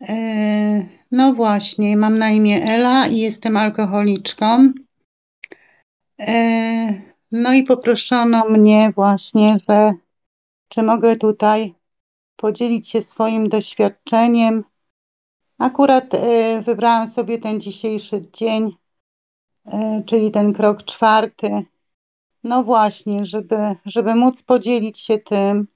E, no właśnie, mam na imię Ela i jestem alkoholiczką. E, no i poproszono mnie właśnie, że czy mogę tutaj podzielić się swoim doświadczeniem. Akurat e, wybrałam sobie ten dzisiejszy dzień, czyli ten krok czwarty. No właśnie, żeby, żeby móc podzielić się tym.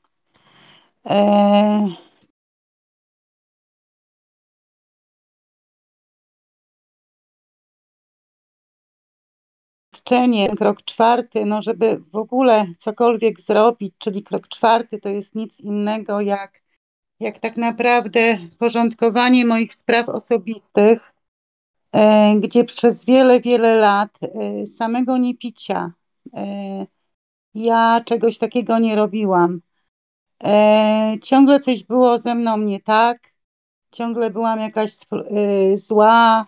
Doświadczenie, krok czwarty, no żeby w ogóle cokolwiek zrobić, czyli krok czwarty to jest nic innego jak, jak tak naprawdę porządkowanie moich spraw osobistych, e, gdzie przez wiele, wiele lat e, samego niepicia e, ja czegoś takiego nie robiłam. Ciągle coś było ze mną nie tak, ciągle byłam jakaś zła,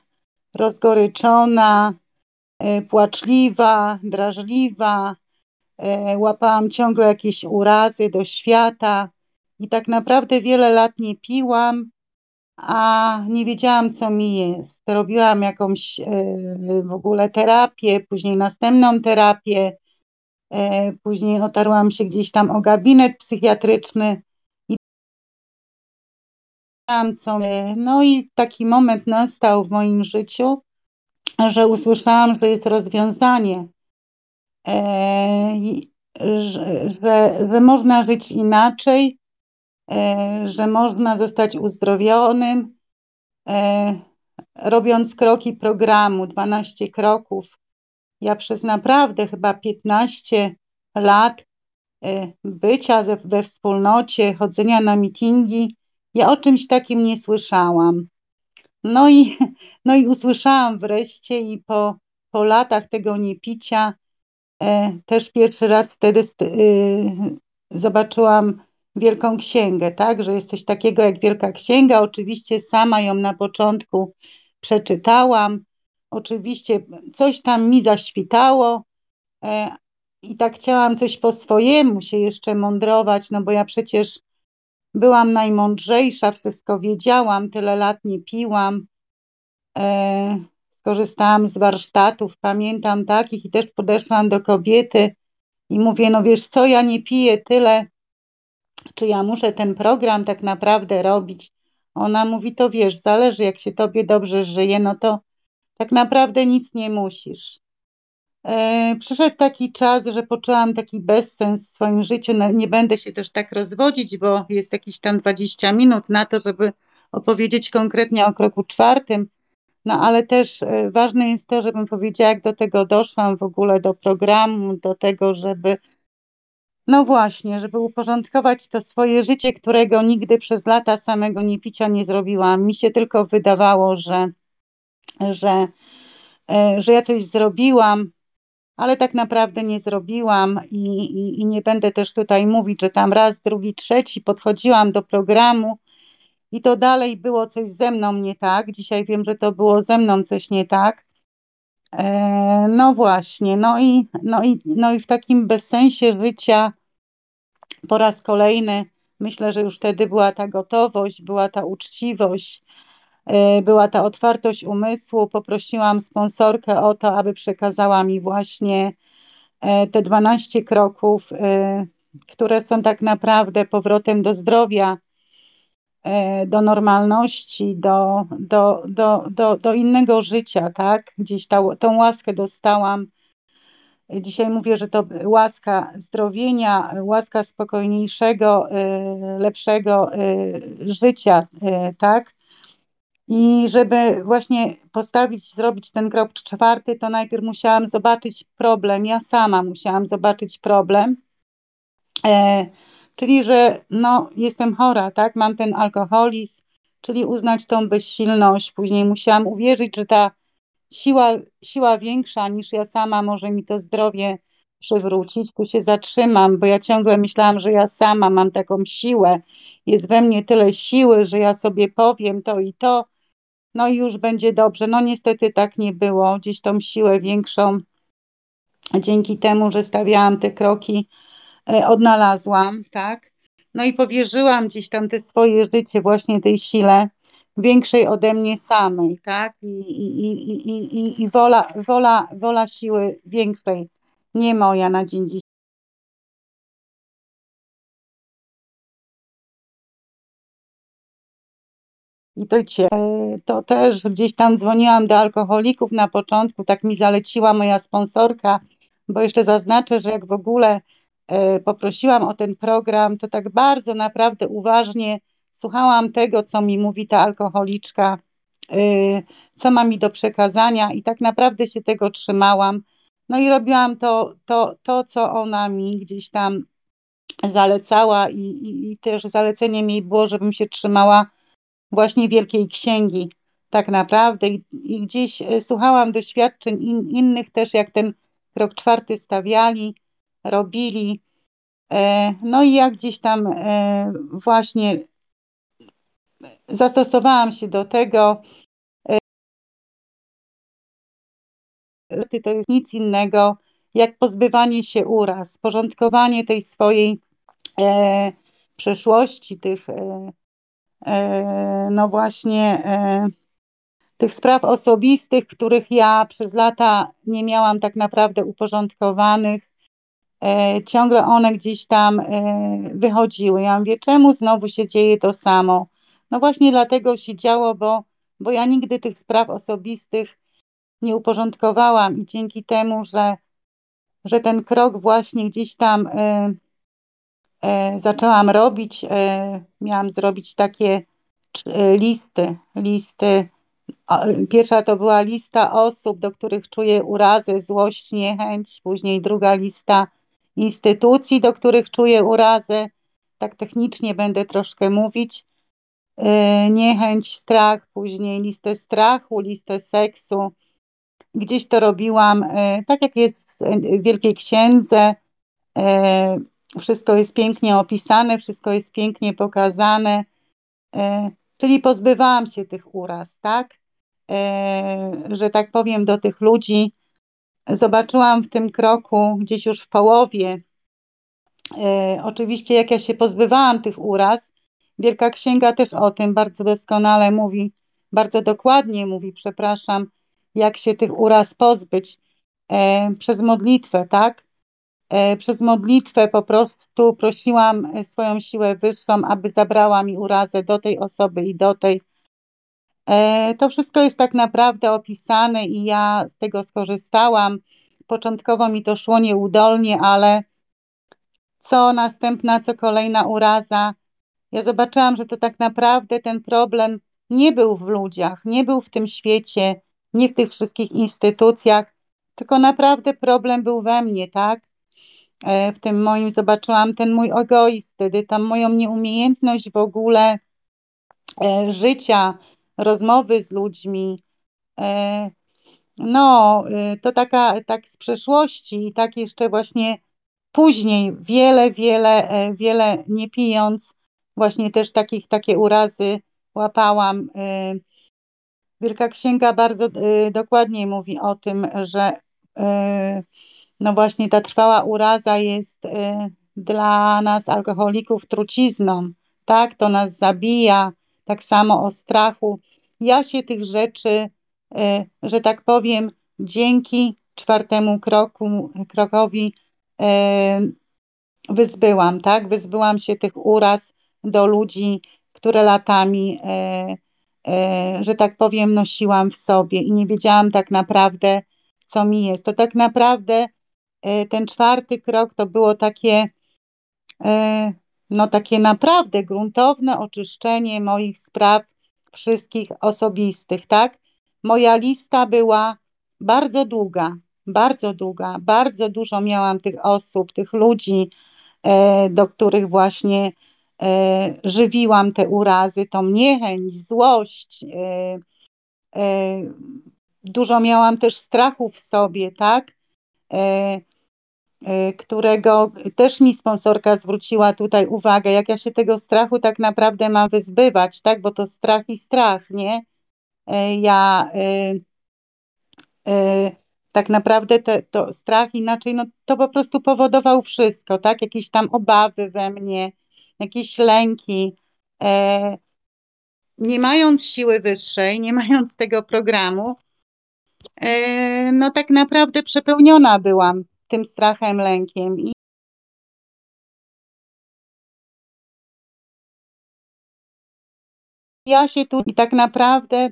rozgoryczona, płaczliwa, drażliwa, e, łapałam ciągle jakieś urazy do świata i tak naprawdę wiele lat nie piłam, a nie wiedziałam, co mi jest. Robiłam jakąś e, w ogóle terapię, później następną terapię, później otarłam się gdzieś tam o gabinet psychiatryczny i co. No i taki moment nastał w moim życiu, że usłyszałam, że jest rozwiązanie, e, że, że, można żyć inaczej, e, że można zostać uzdrowionym, e, robiąc kroki programu 12 kroków. Ja przez naprawdę chyba 15 lat bycia we wspólnocie, chodzenia na mitingi, ja o czymś takim nie słyszałam. No i, no i usłyszałam wreszcie i po, po latach tego niepicia e, też pierwszy raz wtedy e, zobaczyłam Wielką Księgę, tak, że jest coś takiego jak Wielka Księga. Oczywiście sama ją na początku przeczytałam. Oczywiście coś tam mi zaświtało e, i tak chciałam coś po swojemu się jeszcze mądrować, no bo ja przecież Byłam najmądrzejsza, wszystko wiedziałam, tyle lat nie piłam. E, skorzystałam z warsztatów, pamiętam takich i też podeszłam do kobiety i mówię, no wiesz co, ja nie piję tyle, czy ja muszę ten program tak naprawdę robić? Ona mówi, to wiesz, zależy jak się tobie dobrze żyje, no to tak naprawdę nic nie musisz. E, przyszedł taki czas, że poczułam taki bezsens w swoim życiu. No, nie będę się też tak rozwodzić, bo jest jakieś tam 20 minut na to, żeby opowiedzieć konkretnie o kroku czwartym. No ale też e, ważne jest to, żebym powiedziała, jak do tego doszłam w ogóle do programu, do tego, żeby no właśnie, żeby uporządkować to swoje życie, którego nigdy przez lata samego niepicia nie zrobiłam. Mi się tylko wydawało, że, że, e, że ja coś zrobiłam, ale tak naprawdę nie zrobiłam i, i, i, nie będę też tutaj mówić, że tam raz, drugi, trzeci podchodziłam do programu i to dalej było coś ze mną nie tak. Dzisiaj wiem, że to było ze mną coś nie tak. E, no właśnie, no i, no, i, no i w takim bezsensie życia po raz kolejny myślę, że już wtedy była ta gotowość, była ta uczciwość, była ta otwartość umysłu. Poprosiłam sponsorkę o to, aby przekazała mi właśnie e, te 12 kroków, e, które są tak naprawdę powrotem do zdrowia, do normalności, do, do, do, do, do innego życia, tak? Gdzieś ta, tą łaskę dostałam. Dzisiaj mówię, że to łaska zdrowienia, łaska spokojniejszego, lepszego życia, tak? I żeby właśnie postawić, zrobić ten krok czwarty, to najpierw musiałam zobaczyć problem. Ja sama musiałam zobaczyć problem. E, czyli, że no, jestem chora, tak? Mam ten alkoholizm, czyli uznać tą bezsilność. Później musiałam uwierzyć, że ta siła, siła większa niż ja sama może mi to zdrowie przywrócić. Tu się zatrzymam, bo ja ciągle myślałam, że ja sama mam taką siłę. Jest we mnie tyle siły, że ja sobie powiem to i to no i już będzie dobrze. No niestety tak nie było. Gdzieś tą siłę większą dzięki temu, że stawiałam te kroki, e, odnalazłam, tak? No i powierzyłam gdzieś tam te swoje życie właśnie tej sile. większej ode mnie samej, tak? I, i, i, i, i, wola, wola, wola siły większej, nie moja na dzień dzisiejszy. I to cię. To też gdzieś tam dzwoniłam do alkoholików na początku, tak mi zaleciła moja sponsorka, bo jeszcze zaznaczę, że jak w ogóle e, poprosiłam o ten program, to tak bardzo naprawdę uważnie słuchałam tego, co mi mówi ta alkoholiczka, e, co ma mi do przekazania i tak naprawdę się tego trzymałam. No i robiłam to, to, to co ona mi gdzieś tam zalecała i, i, i też zaleceniem jej było, żebym się trzymała właśnie Wielkiej Księgi tak naprawdę i, i gdzieś e, słuchałam doświadczeń in, innych też, jak ten krok czwarty stawiali, robili. E, no i jak gdzieś tam e, właśnie zastosowałam się do tego. To jest nic innego jak pozbywanie się uraz, porządkowanie tej swojej przeszłości, tych no właśnie e, tych spraw osobistych, których ja przez lata nie miałam tak naprawdę uporządkowanych. E, ciągle one gdzieś tam wychodziły. Ja mówię, czemu znowu się dzieje to samo? No właśnie dlatego się działo, bo, bo ja nigdy tych spraw osobistych nie uporządkowałam i dzięki temu, że, że ten krok właśnie gdzieś tam e, zaczęłam robić, e, miałam zrobić takie e, listy, listy. Pierwsza to była lista osób, do których czuję urazę, złość, niechęć, później druga lista instytucji, do których czuję urazę. Tak technicznie będę troszkę mówić. E, niechęć, strach, później listę strachu, listę seksu. Gdzieś to robiłam, e, tak jak jest w Wielkiej Księdze, wszystko jest pięknie opisane, wszystko jest pięknie pokazane, e, czyli pozbywałam się tych uraz, tak? E, że tak powiem, do tych ludzi. Zobaczyłam w tym kroku gdzieś już w połowie, e, oczywiście, jak ja się pozbywałam tych uraz, Wielka Księga też o tym bardzo doskonale mówi, bardzo dokładnie mówi, przepraszam, jak się tych uraz pozbyć przez modlitwę, tak? E, przez modlitwę po prostu prosiłam e, swoją siłę wyższą, aby zabrała mi urazę do tej osoby i do tej. E, to wszystko jest tak naprawdę opisane i ja z tego skorzystałam. Początkowo mi to szło nieudolnie, ale co następna, co kolejna uraza, ja zobaczyłam, że to tak naprawdę ten problem nie był w ludziach, nie był w tym świecie, nie w tych wszystkich instytucjach, tylko naprawdę problem był we mnie, tak? E, w tym moim zobaczyłam ten mój egoizm, wtedy tam moją nieumiejętność w ogóle e, życia, rozmowy z ludźmi. E, no, to taka tak z przeszłości i tak jeszcze właśnie później wiele, wiele, wiele nie pijąc, właśnie też takich, takie urazy łapałam. Wielka Księga bardzo dokładnie mówi o tym, że no właśnie ta trwała uraza jest y, dla nas alkoholików trucizną, tak? To nas zabija, tak samo o strachu. Ja się tych rzeczy, y, że tak powiem, dzięki czwartemu kroku, krokowi y, wyzbyłam, tak? Wyzbyłam się tych uraz do ludzi, które latami, że tak powiem, nosiłam w sobie i nie wiedziałam tak naprawdę, co mi jest. To tak naprawdę ten czwarty krok to było takie, e, no takie naprawdę gruntowne oczyszczenie moich spraw wszystkich osobistych, tak? Moja lista była bardzo długa, bardzo długa, bardzo dużo miałam tych osób, tych ludzi, e, do których właśnie żywiłam te urazy, tą niechęć, złość. Dużo miałam też strachu w sobie, tak? Y, którego też mi sponsorka zwróciła tutaj uwagę, jak ja się tego strachu tak naprawdę mam wyzbywać, tak, bo to strach i strach, nie? Y, ja y, tak naprawdę te, to strach inaczej, no to po prostu powodował wszystko, tak, jakieś tam obawy we mnie, jakieś lęki, y, nie mając siły wyższej, nie mając tego programu, e, no tak naprawdę przepełniona byłam tym strachem, lękiem. I ja się tu i tak naprawdę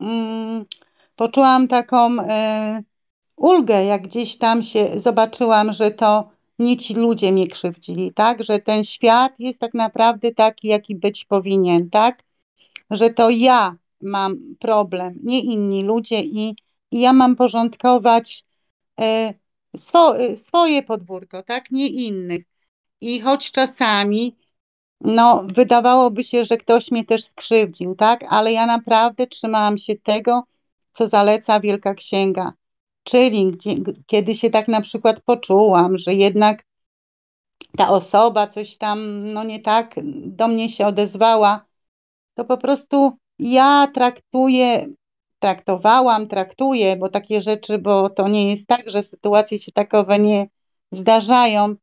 mm, poczułam taką e, ulgę, jak gdzieś tam się zobaczyłam, że to nie ci ludzie mnie krzywdzili, tak? Że ten świat jest tak naprawdę taki, jaki być powinien, tak? Że to ja mam problem, nie inni ludzie i, i ja mam porządkować e, swo, swoje podwórko, tak? Nie innych. I choć czasami no, wydawałoby się, że ktoś mnie też skrzywdził, tak? Ale ja naprawdę trzymałam się tego, co zaleca Wielka Księga. Czyli gdzie, kiedy się tak na przykład poczułam, że jednak ta osoba coś tam, no nie tak do mnie się odezwała, to po prostu ja traktuję, traktowałam, traktuję, bo takie rzeczy, bo to nie jest tak, że sytuacje się takowe nie zdarzają,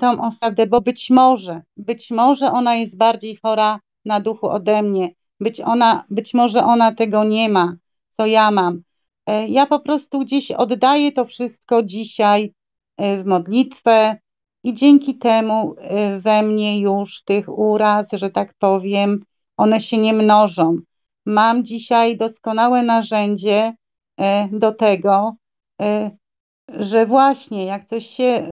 tą osobę, bo być może, być może ona jest bardziej chora na duchu ode mnie, być, ona, być może ona tego nie ma, co ja mam. E, ja po prostu gdzieś oddaję to wszystko dzisiaj e, w modlitwę i dzięki temu e, we mnie już tych uraz, że tak powiem, one się nie mnożą. Mam dzisiaj doskonałe narzędzie do tego, że właśnie jak coś się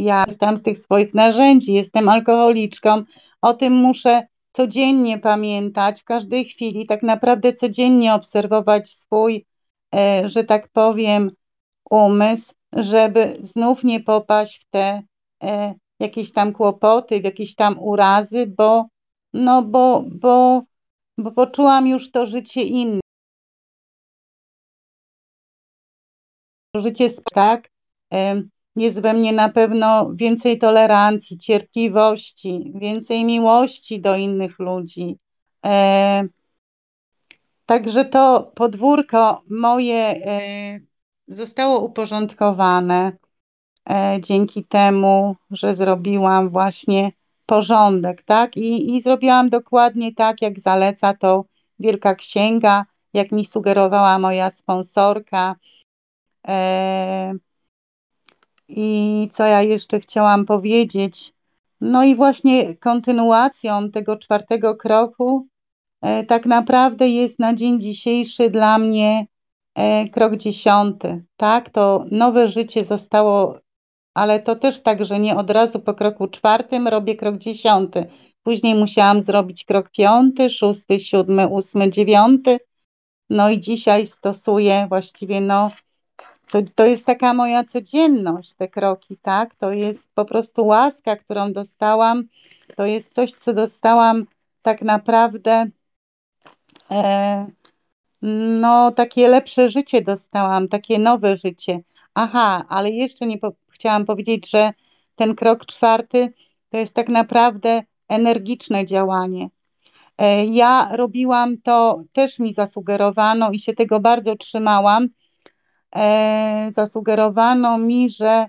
Ja jestem z tych swoich narzędzi, jestem alkoholiczką. O tym muszę codziennie pamiętać, w każdej chwili, tak naprawdę codziennie obserwować swój, e, że tak powiem, umysł, żeby znów nie popaść w te e, jakieś tam kłopoty, w jakieś tam urazy, bo, no bo, bo, bo poczułam już to życie inne. Życie tak, jest we mnie na pewno więcej tolerancji, cierpliwości, więcej miłości do innych ludzi. E, także to podwórko moje e, zostało uporządkowane e, dzięki temu, że zrobiłam właśnie porządek, tak? I, I zrobiłam dokładnie tak, jak zaleca to Wielka Księga, jak mi sugerowała moja sponsorka. E, i co ja jeszcze chciałam powiedzieć? No i właśnie kontynuacją tego czwartego kroku e, tak naprawdę jest na dzień dzisiejszy dla mnie krok dziesiąty. Tak, to nowe życie zostało, ale to też tak, że nie od razu po kroku czwartym robię krok dziesiąty. Później musiałam zrobić krok piąty, szósty, siódmy, ósmy, dziewiąty. No i dzisiaj stosuję właściwie no to, to jest taka moja codzienność, te kroki, tak? To jest po prostu łaska, którą dostałam. To jest coś, co dostałam tak naprawdę. E, no, takie lepsze życie dostałam, takie nowe życie. Aha, ale jeszcze nie po chciałam powiedzieć, że ten krok czwarty to jest tak naprawdę energiczne działanie. E, ja robiłam to, też mi zasugerowano i się tego bardzo trzymałam, e, zasugerowano mi, że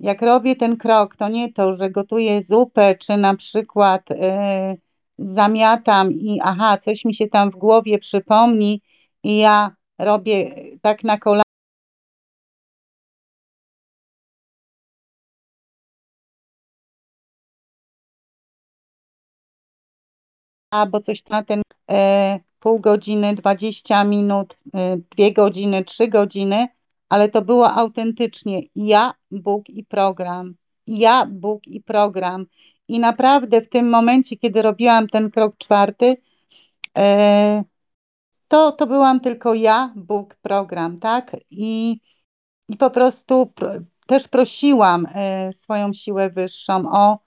jak robię ten krok, to nie to, że gotuję zupę, czy na przykład e, zamiatam i aha, coś mi się tam w głowie przypomni i ja robię tak na kolanie. Albo coś na ten e, pół godziny, 20 minut, e, godziny, trzy godziny, ale to było autentycznie ja, Bóg i program. Ja, Bóg i program. I naprawdę w tym momencie, kiedy robiłam ten krok czwarty, e, to, to byłam tylko ja, Bóg, program, tak? I, i po prostu pro, też prosiłam e, swoją siłę wyższą o,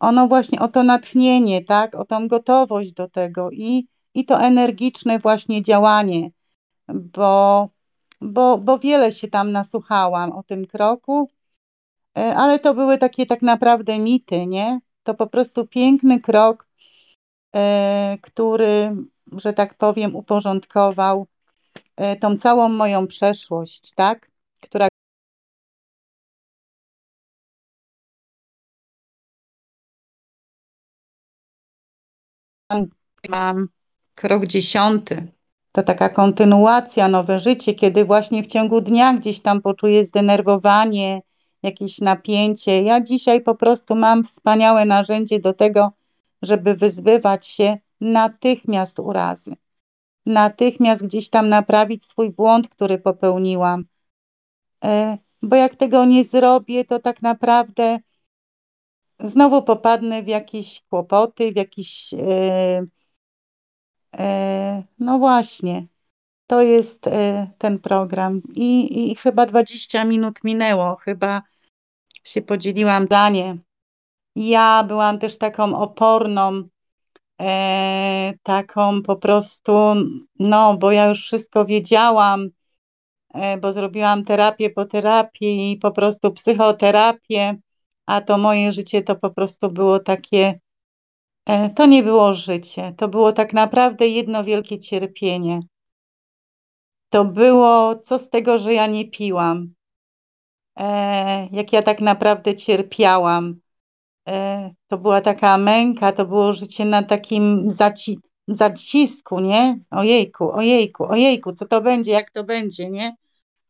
o no właśnie o to natchnienie, tak? O tą gotowość do tego i, i to energiczne właśnie działanie, bo bo, bo wiele się tam nasłuchałam o tym kroku, e, ale to były takie tak naprawdę mity, nie? To po prostu piękny krok, e, który, że tak powiem, uporządkował e, tą całą moją przeszłość, tak? która mam krok dziesiąty. To taka kontynuacja, nowe życie, kiedy właśnie w ciągu dnia gdzieś tam poczuję zdenerwowanie, jakieś napięcie. Ja dzisiaj po prostu mam wspaniałe narzędzie do tego, żeby wyzbywać się natychmiast urazy. Natychmiast gdzieś tam naprawić swój błąd, który popełniłam. E, bo jak tego nie zrobię, to tak naprawdę znowu popadnę w jakieś kłopoty, w jakieś. E, e, no właśnie, to jest ten program. I, I chyba 20 minut minęło, chyba się podzieliłam zdanie. Ja byłam też taką oporną, e, taką po prostu, no, bo ja już wszystko wiedziałam, e, bo zrobiłam terapię po terapii i po prostu psychoterapię, a to moje życie to po prostu było takie, e, to nie było życie, to było tak naprawdę jedno wielkie cierpienie. To było, co z tego, że ja nie piłam, e, jak ja tak naprawdę cierpiałam to była taka męka, to było życie na takim zaci zacisku, nie? Ojejku, ojejku, ojejku, co to będzie, jak to będzie, nie?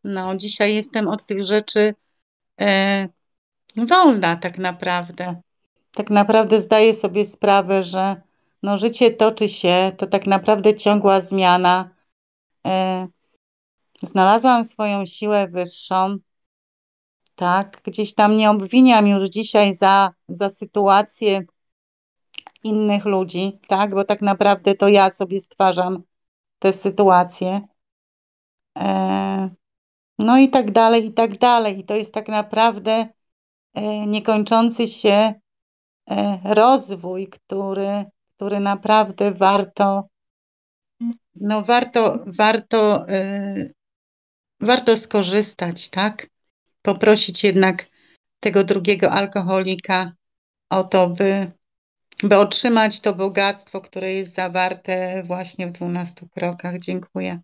No, dzisiaj jestem od tych rzeczy e, wolna tak naprawdę. Tak naprawdę zdaję sobie sprawę, że no, życie toczy się, to tak naprawdę ciągła zmiana. E, znalazłam swoją siłę wyższą, tak, gdzieś tam nie obwiniam już dzisiaj za, za sytuację innych ludzi, tak, bo tak naprawdę to ja sobie stwarzam te sytuacje. E, no i tak dalej, i tak dalej. I to jest tak naprawdę e, niekończący się e, rozwój, który, który naprawdę warto, no warto, warto, e, warto skorzystać, tak? Poprosić jednak tego drugiego alkoholika o to, by, by otrzymać to bogactwo, które jest zawarte właśnie w dwunastu krokach. Dziękuję.